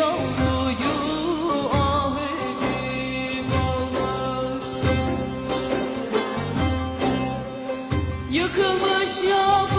Ah Yıkılmış yok